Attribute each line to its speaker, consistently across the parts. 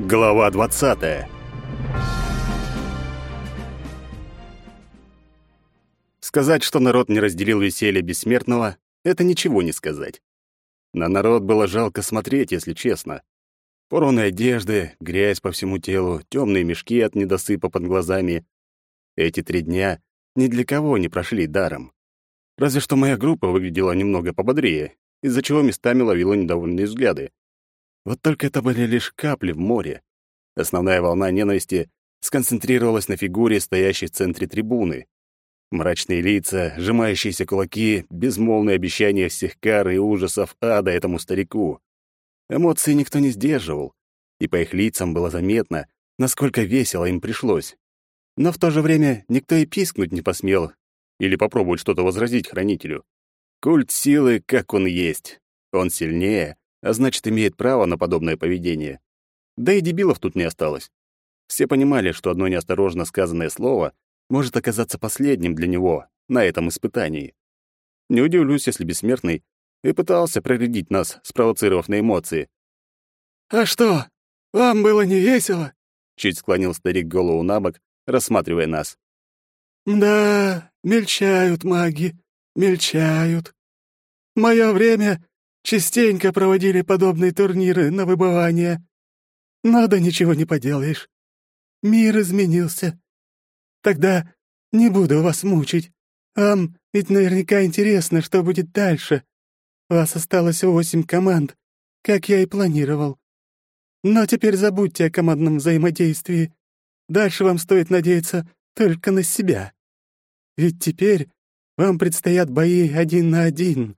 Speaker 1: Глава 20. Сказать, что народ не разделил веселье бессмертного, это ничего не сказать. На народ было жалко смотреть, если честно. Порванные одежды, грязь по всему телу, темные мешки от недосыпа под глазами. Эти три дня ни для кого не прошли даром. Разве что моя группа выглядела немного пободрее, из-за чего местами ловила недовольные взгляды. Вот только это были лишь капли в море. Основная волна ненависти сконцентрировалась на фигуре, стоящей в центре трибуны. Мрачные лица, сжимающиеся кулаки, безмолвные обещания всех кар и ужасов ада этому старику. Эмоции никто не сдерживал, и по их лицам было заметно, насколько весело им пришлось. Но в то же время никто и пискнуть не посмел или попробовать что-то возразить хранителю. Культ силы, как он есть. Он сильнее, а значит, имеет право на подобное поведение. Да и дебилов тут не осталось. Все понимали, что одно неосторожно сказанное слово может оказаться последним для него на этом испытании. Не удивлюсь, если бессмертный и пытался проредить нас, спровоцировав на эмоции.
Speaker 2: «А что, вам было не весело?»
Speaker 1: Чуть склонил старик голову на бок, рассматривая нас.
Speaker 2: «Да, мельчают маги, мельчают. В моё время Частенько проводили подобные турниры на выбывание. Но да ничего не поделаешь. Мир изменился. Тогда не буду вас мучить. Вам ведь наверняка интересно, что будет дальше. Вас осталось восемь команд, как я и планировал. Но теперь забудьте о командном взаимодействии. Дальше вам стоит надеяться только на себя. Ведь теперь вам предстоят бои один на один.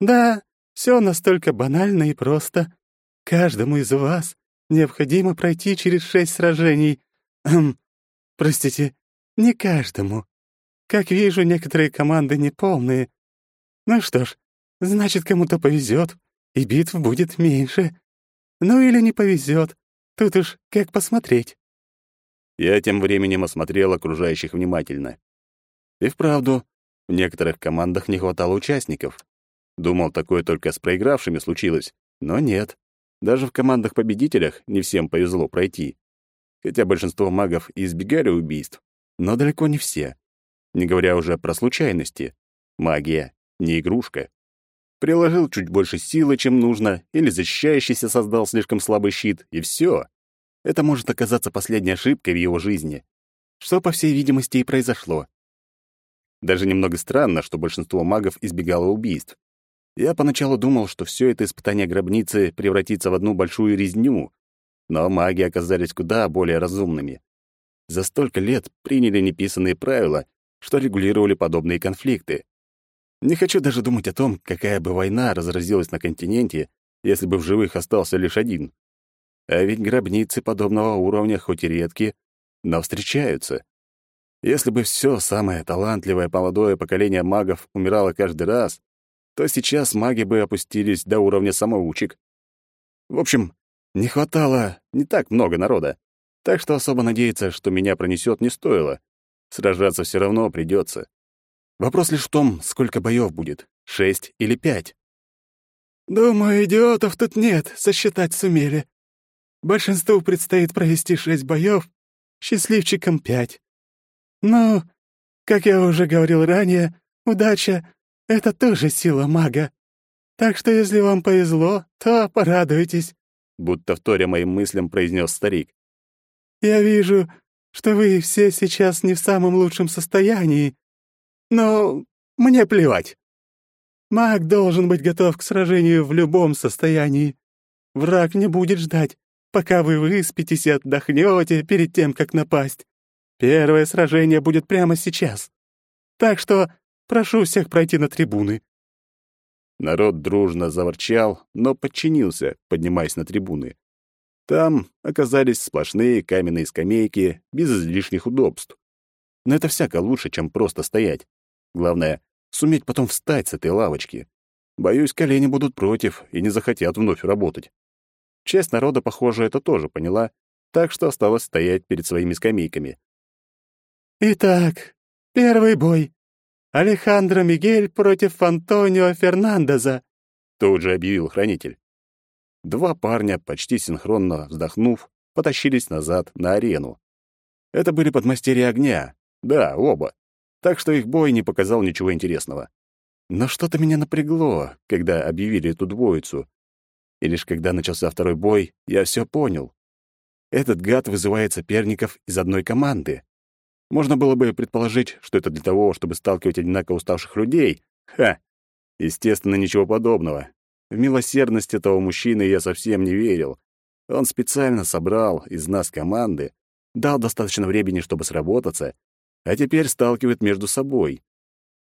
Speaker 2: Да, все настолько банально и просто. Каждому из вас необходимо пройти через шесть сражений. Хм, простите, не каждому. Как вижу, некоторые команды неполные. Ну что ж, значит, кому-то повезет, и битв будет меньше. Ну или не повезет. Тут уж как посмотреть.
Speaker 1: Я тем временем осмотрел окружающих внимательно. И вправду, в некоторых командах не хватало участников. Думал, такое только с проигравшими случилось, но нет. Даже в командах-победителях не всем повезло пройти. Хотя большинство магов избегали убийств, но далеко не все. Не говоря уже про случайности. Магия — не игрушка. Приложил чуть больше силы, чем нужно, или защищающийся создал слишком слабый щит, и все. Это может оказаться последней ошибкой в его жизни. Что, по всей видимости, и произошло. Даже немного странно, что большинство магов избегало убийств. Я поначалу думал, что все это испытание гробницы превратится в одну большую резню, но маги оказались куда более разумными. За столько лет приняли неписанные правила, что регулировали подобные конфликты. Не хочу даже думать о том, какая бы война разразилась на континенте, если бы в живых остался лишь один. А ведь гробницы подобного уровня хоть и редки, но встречаются. Если бы все самое талантливое молодое поколение магов умирало каждый раз, то сейчас маги бы опустились до уровня самоучек. В общем, не хватало не так много народа, так что особо надеяться, что меня пронесет, не стоило. Сражаться все равно придется. Вопрос лишь в том, сколько боев будет — шесть или пять.
Speaker 2: «Думаю, идиотов тут нет, сосчитать сумели. Большинству предстоит провести шесть боев, счастливчикам пять. Ну, как я уже говорил ранее, удача это тоже сила мага. Так что если вам повезло, то порадуйтесь», —
Speaker 1: будто вторя моим мыслям произнес старик.
Speaker 2: «Я вижу, что вы все сейчас не в самом лучшем состоянии, но мне плевать. Маг должен быть готов к сражению в любом состоянии. Враг не будет ждать, пока вы выспитесь и отдохнете перед тем, как напасть. Первое сражение будет прямо сейчас. Так что Прошу всех пройти на трибуны».
Speaker 1: Народ дружно заворчал, но подчинился, поднимаясь на трибуны. Там оказались сплошные каменные скамейки, без излишних удобств. Но это всяко лучше, чем просто стоять. Главное — суметь потом встать с этой лавочки. Боюсь, колени будут против и не захотят вновь работать. Часть народа, похоже, это тоже поняла, так что осталось стоять перед своими скамейками.
Speaker 2: «Итак, первый бой. Алехандро Мигель против Антонио Фернандеза», —
Speaker 1: тут же объявил хранитель. два парня, почти синхронно вздохнув, потащились назад на арену. Это были подмастерья огня. Да, оба. Так что их бой не показал ничего интересного. Но что-то меня напрягло, когда объявили эту двоицу. И лишь когда начался второй бой, я все понял. Этот гад вызывает соперников из одной команды. Можно было бы предположить, что это для того, чтобы сталкивать одинаково уставших людей. Ха! Естественно, ничего подобного. В милосердность этого мужчины я совсем не верил. Он специально собрал из нас команды, дал достаточно времени, чтобы сработаться, а теперь сталкивает между собой.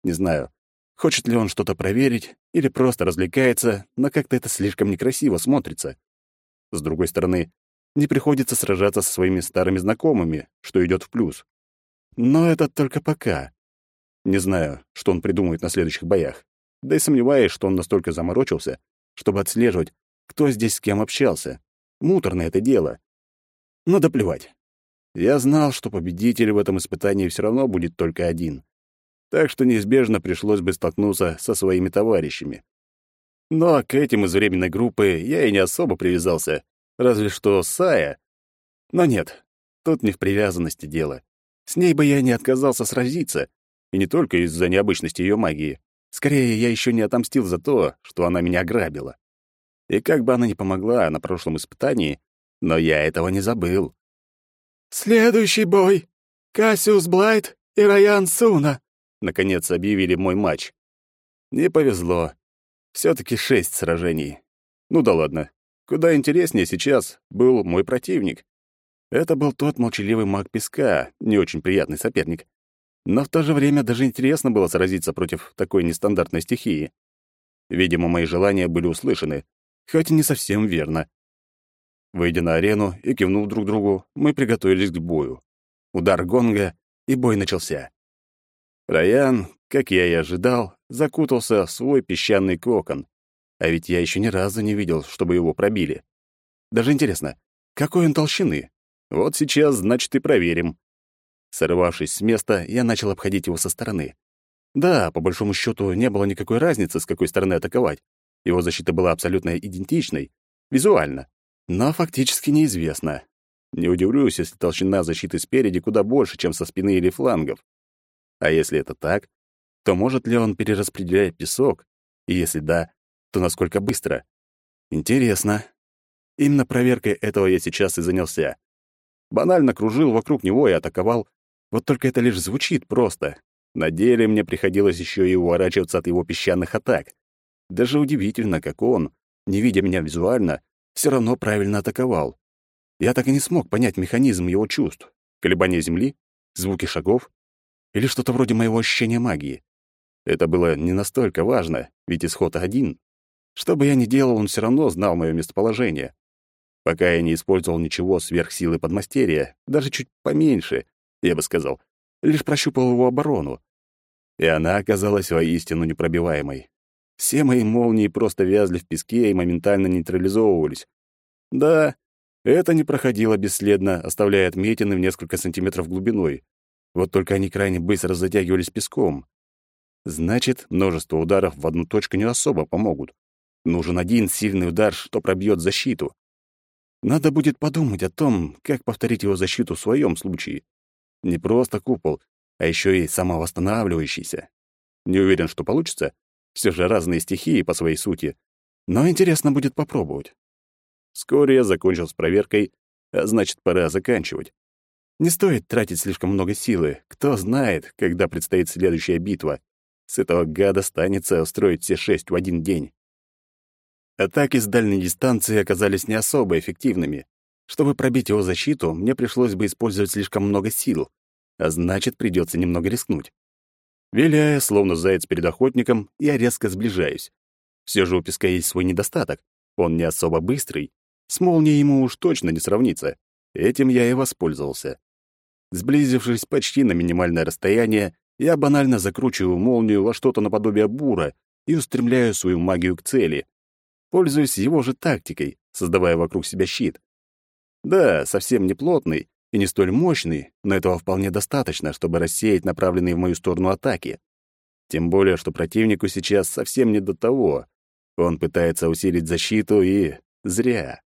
Speaker 1: Не знаю, хочет ли он что-то проверить или просто развлекается, но как-то это слишком некрасиво смотрится. С другой стороны, не приходится сражаться со своими старыми знакомыми, что идет в плюс. Но это только пока. Не знаю, что он придумает на следующих боях. Да и сомневаюсь, что он настолько заморочился, чтобы отслеживать, кто здесь с кем общался. Муторно это дело. Но да плевать. Я знал, что победитель в этом испытании все равно будет только один. Так что неизбежно пришлось бы столкнуться со своими товарищами. Но к этим из временной группы я и не особо привязался, разве что Сая. Но нет, тут не в привязанности дело. С ней бы я не отказался сразиться, и не только из-за необычности ее магии. Скорее, я еще не отомстил за то, что она меня ограбила. И как бы она ни помогла на прошлом испытании, но я этого не забыл.
Speaker 2: «Следующий бой! Кассиус Блайт и Райан Суна!»
Speaker 1: — наконец объявили мой матч. Не повезло. все таки шесть сражений. Ну да ладно. Куда интереснее сейчас был мой противник. Это был тот молчаливый маг песка, не очень приятный соперник. Но в то же время даже интересно было сразиться против такой нестандартной стихии. Видимо, мои желания были услышаны, хоть и не совсем верно. Выйдя на арену и кивнув друг другу, мы приготовились к бою. Удар гонга, и бой начался. Раян, как я и ожидал, закутался в свой песчаный кокон. А ведь я еще ни разу не видел, чтобы его пробили. Даже интересно, какой он толщины? Вот сейчас, значит, и проверим. Сорвавшись с места, я начал обходить его со стороны. Да, по большому счету, не было никакой разницы, с какой стороны атаковать. Его защита была абсолютно идентичной, визуально, но фактически неизвестна. Не удивлюсь, если толщина защиты спереди куда больше, чем со спины или флангов. А если это так, то может ли он перераспределять песок? И если да, то насколько быстро? Интересно. Именно проверкой этого я сейчас и занялся. Банально кружил вокруг него и атаковал, вот только это лишь звучит просто. На деле мне приходилось еще и уворачиваться от его песчаных атак. Даже удивительно, как он, не видя меня визуально, все равно правильно атаковал. Я так и не смог понять механизм его чувств. Колебания земли, звуки шагов или что-то вроде моего ощущения магии. Это было не настолько важно, ведь исход один. Что бы я ни делал, он все равно знал мое местоположение. Пока я не использовал ничего сверх силы подмастерья, даже чуть поменьше, я бы сказал, лишь прощупал его оборону. И она оказалась воистину непробиваемой. Все мои молнии просто вязли в песке и моментально нейтрализовывались. Да, это не проходило бесследно, оставляя отметины в несколько сантиметров глубиной. Вот только они крайне быстро затягивались песком. Значит, множество ударов в одну точку не особо помогут. Нужен один сильный удар, что пробьет защиту. Надо будет подумать о том, как повторить его защиту в своем случае. Не просто купол, а еще и самовосстанавливающийся. Не уверен, что получится. Все же разные стихии по своей сути. Но интересно будет попробовать. Вскоре я закончил с проверкой, а значит, пора заканчивать. Не стоит тратить слишком много силы. Кто знает, когда предстоит следующая битва. С этого гада станется устроить все шесть в один день. Атаки с дальней дистанции оказались не особо эффективными. Чтобы пробить его защиту, мне пришлось бы использовать слишком много сил, а значит, придется немного рискнуть. Виляя, словно заяц перед охотником, я резко сближаюсь. Все же у песка есть свой недостаток. Он не особо быстрый. С молнией ему уж точно не сравнится. Этим я и воспользовался. Сблизившись почти на минимальное расстояние, я банально закручиваю молнию во что-то наподобие бура и устремляю свою магию к цели. Пользуюсь его же тактикой, создавая вокруг себя щит. Да, совсем не плотный и не столь мощный, но этого вполне достаточно, чтобы рассеять направленные в мою сторону атаки. Тем более, что противнику сейчас совсем не до того. Он пытается усилить защиту и Зря.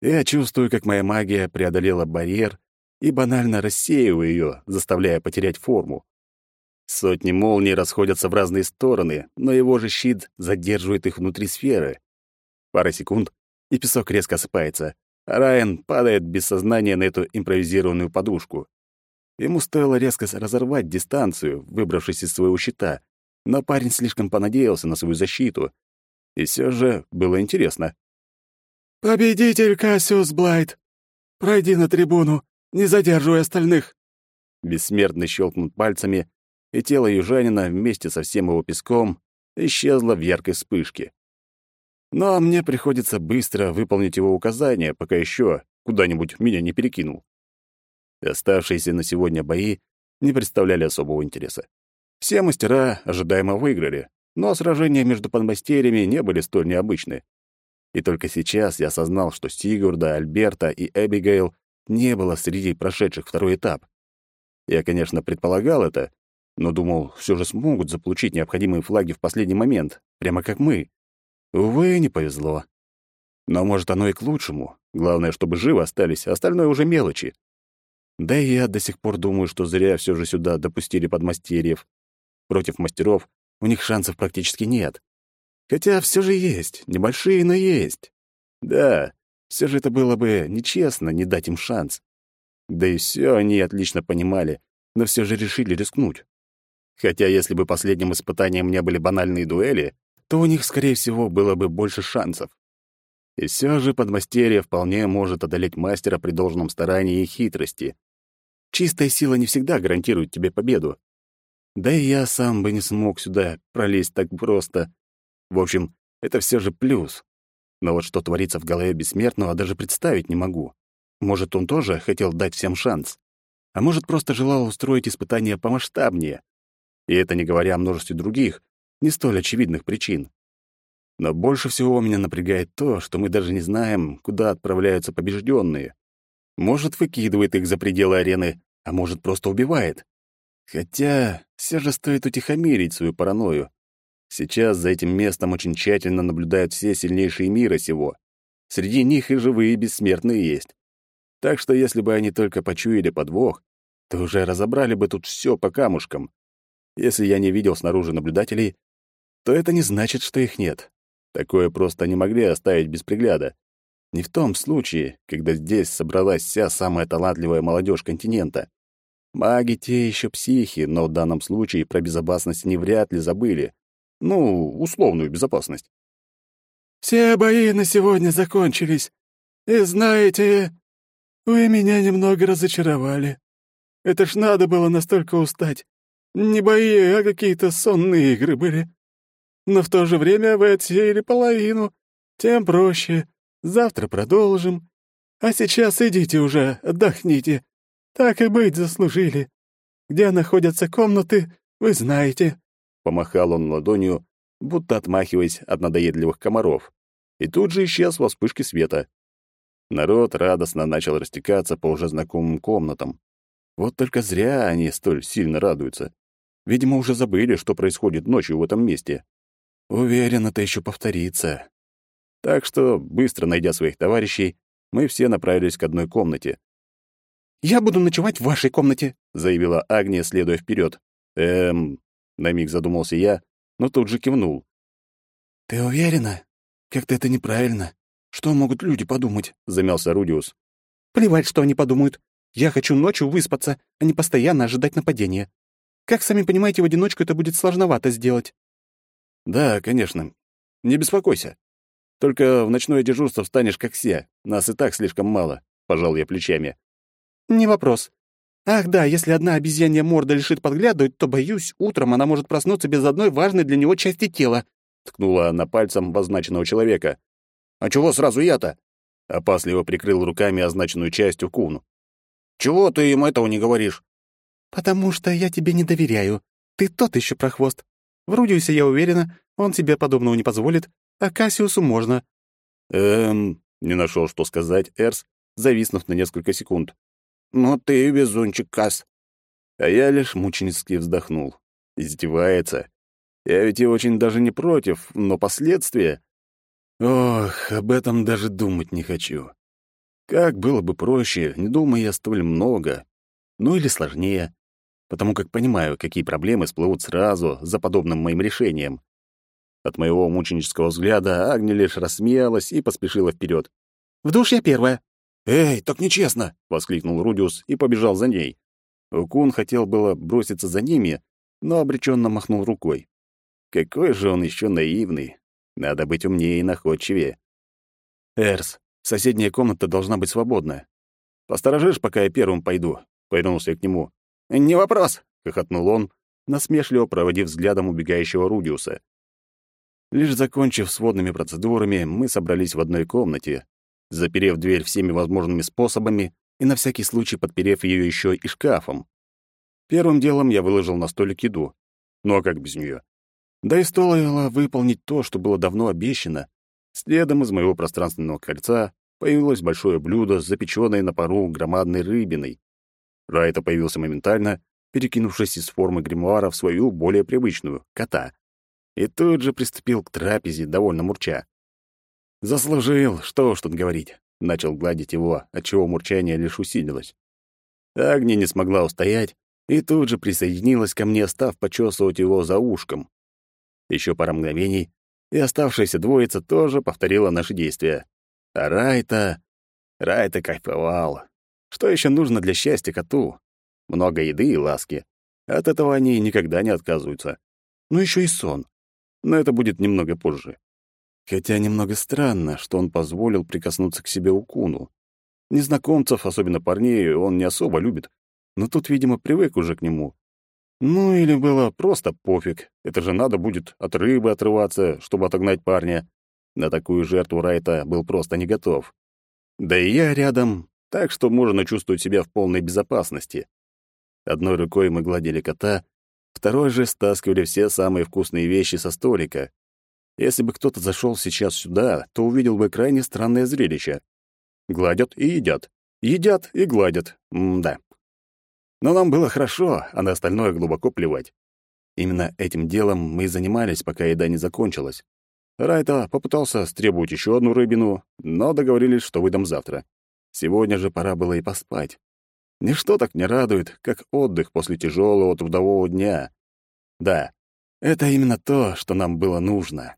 Speaker 1: Я чувствую, как моя магия преодолела барьер и банально рассеиваю ее, заставляя потерять форму. Сотни молний расходятся в разные стороны, но его же щит задерживает их внутри сферы. Пара секунд, и песок резко осыпается, а Райан падает без сознания на эту импровизированную подушку. Ему стоило резко разорвать дистанцию, выбравшись из своего щита, но парень слишком понадеялся на свою защиту. И все же было интересно.
Speaker 2: «Победитель Кассиус Блайт! Пройди на трибуну, не задерживай остальных!»
Speaker 1: Бессмертный щелкнул пальцами, и тело южанина вместе со всем его песком исчезло в яркой вспышке. Но мне приходится быстро выполнить его указания, пока еще куда-нибудь меня не перекинул. Оставшиеся на сегодня бои не представляли особого интереса. Все мастера ожидаемо выиграли, но сражения между подмастерьями не были столь необычны. И только сейчас я осознал, что Сигурда, Альберта и Эбигейл не было среди прошедших второй этап. Я, конечно, предполагал это, но думал, все же смогут заполучить необходимые флаги в последний момент, прямо как мы. Увы, не повезло. Но, может, оно и к лучшему. Главное, чтобы живы остались, а остальное уже мелочи. Да и я до сих пор думаю, что зря все же сюда допустили подмастерьев. Против мастеров у них шансов практически нет. Хотя все же есть, небольшие, но есть. Да, все же это было бы нечестно не дать им шанс. Да и все они отлично понимали, но все же решили рискнуть. Хотя если бы последним испытанием не были банальные дуэли, то у них, скорее всего, было бы больше шансов. И все же подмастерье вполне может одолеть мастера при должном старании и хитрости. Чистая сила не всегда гарантирует тебе победу. Да и я сам бы не смог сюда пролезть так просто. В общем, это все же плюс. Но вот что творится в голове бессмертного, даже представить не могу. Может, он тоже хотел дать всем шанс. А может, просто желал устроить испытание помасштабнее. И это не говоря о множестве других, не столь очевидных причин. Но больше всего меня напрягает то, что мы даже не знаем, куда отправляются побежденные. Может, выкидывает их за пределы арены, а может, просто убивает. Хотя все же стоит утихомирить свою паранойю. Сейчас за этим местом очень тщательно наблюдают все сильнейшие мира сего. Среди них и живые бессмертные есть. Так что если бы они только почуяли подвох, то уже разобрали бы тут все по камушкам. Если я не видел снаружи наблюдателей, то это не значит, что их нет. Такое просто не могли оставить без пригляда. Не в том случае, когда здесь собралась вся самая талантливая молодежь континента. Маги те еще психи, но в данном случае про безопасность они вряд ли забыли. Ну, условную безопасность.
Speaker 2: «Все бои на сегодня закончились. И знаете, вы меня немного разочаровали. Это ж надо было настолько устать. Не бои, а какие-то сонные игры были. Но в то же время вы отсеяли половину. Тем проще. Завтра продолжим. А сейчас идите уже, отдохните. Так и быть заслужили. Где находятся комнаты, вы знаете».
Speaker 1: Помахал он ладонью, будто отмахиваясь от надоедливых комаров. И тут же исчез во вспышке света. Народ радостно начал растекаться по уже знакомым комнатам. Вот только зря они столь сильно радуются. Видимо, уже забыли, что происходит ночью в этом месте. Уверен, это еще повторится. Так что, быстро найдя своих товарищей, мы все направились к одной комнате.
Speaker 2: «Я буду ночевать в вашей комнате», —
Speaker 1: заявила Агния, следуя вперед. «Эм...» — на миг задумался я, но тут же кивнул.
Speaker 2: «Ты уверена? Как-то это неправильно. Что могут люди подумать?» — замялся Рудиус. «Плевать, что они подумают. Я хочу ночью выспаться, а не постоянно ожидать нападения. Как сами понимаете, в одиночку это будет сложновато сделать».
Speaker 1: «Да, конечно. Не беспокойся. Только в ночное дежурство встанешь как все. Нас и так слишком мало», — пожал я плечами.
Speaker 2: «Не вопрос. Ах да, если одна обезьянья морда решит подглядывать, то, боюсь, утром она может проснуться без одной важной для него части тела», — ткнула она пальцем в означенного человека. «А чего сразу я-то?» — опасливо прикрыл руками означенную часть Укун. «Чего ты им этого не говоришь?» «Потому что я тебе не доверяю. Ты тот еще прохвост. В Рудиусе я уверена, он себе подобного не позволит, а Кассиусу можно».
Speaker 1: «Эм...» — не нашел, что сказать Эрс, зависнув на несколько секунд. «Ну ты везунчик, Касс». А я лишь мученически вздохнул. Издевается. Я ведь и очень даже не против, но последствия... Ох, об этом даже думать не хочу. Как было бы проще, не думая столь много. Ну или сложнее, потому как понимаю, какие проблемы всплывут сразу за подобным моим решением. От моего мученического взгляда Агни лишь рассмеялась и поспешила вперед.
Speaker 2: «В душ я первая».
Speaker 1: «Эй, так нечестно!» — воскликнул Рудиус и побежал за ней. Укун хотел было броситься за ними, но обреченно махнул рукой. Какой же он еще наивный. Надо быть умнее и находчивее. «Эрс, соседняя комната должна быть свободна. Посторожишь, пока я первым пойду?» — повернулся к нему. «Не вопрос!» — хохотнул он, насмешливо проводив взглядом убегающего Рудиуса. Лишь закончив с водными процедурами, мы собрались в одной комнате, заперев дверь всеми возможными способами и на всякий случай подперев ее еще и шкафом. Первым делом я выложил на столик еду. Ну а как без нее? Да и стоило выполнить то, что было давно обещано. Следом из моего пространственного кольца появилось большое блюдо с запеченной на пару громадной рыбиной. Райта появился моментально, перекинувшись из формы гримуара в свою более привычную — кота. И тут же приступил к трапезе, довольно мурча. «Заслужил, что уж тут говорить», — начал гладить его, отчего мурчание лишь усилилось. Агния не смогла устоять и тут же присоединилась ко мне, став почесывать его за ушком. Еще пара мгновений, и оставшаяся двоица тоже повторила наши действия. А Райта... Райта кайфовал. Что еще нужно для счастья коту? Много еды и ласки. От этого они никогда не отказываются. Ну еще и сон. Но это будет немного позже. Хотя немного странно, что он позволил прикоснуться к себе Укуну. Незнакомцев, особенно парней, он не особо любит. Но тут, видимо, привык уже к нему. Ну или было просто пофиг. Это же надо будет от рыбы отрываться, чтобы отогнать парня. На такую жертву Райта был просто не готов. Да и я рядом, так что можно чувствовать себя в полной безопасности. Одной рукой мы гладили кота, второй же стаскивали все самые вкусные вещи со столика. Если бы кто-то зашел сейчас сюда, то увидел бы крайне странное зрелище. Гладят и едят. Едят и гладят. М-да. Но нам было хорошо, а на остальное глубоко плевать. Именно этим делом мы и занимались, пока еда не закончилась. Райта попытался стребовать еще одну рыбину, но договорились, что выдам завтра. Сегодня же пора было и поспать. Ничто так не радует, как отдых после тяжелого трудового дня. Да, это именно то, что нам было нужно.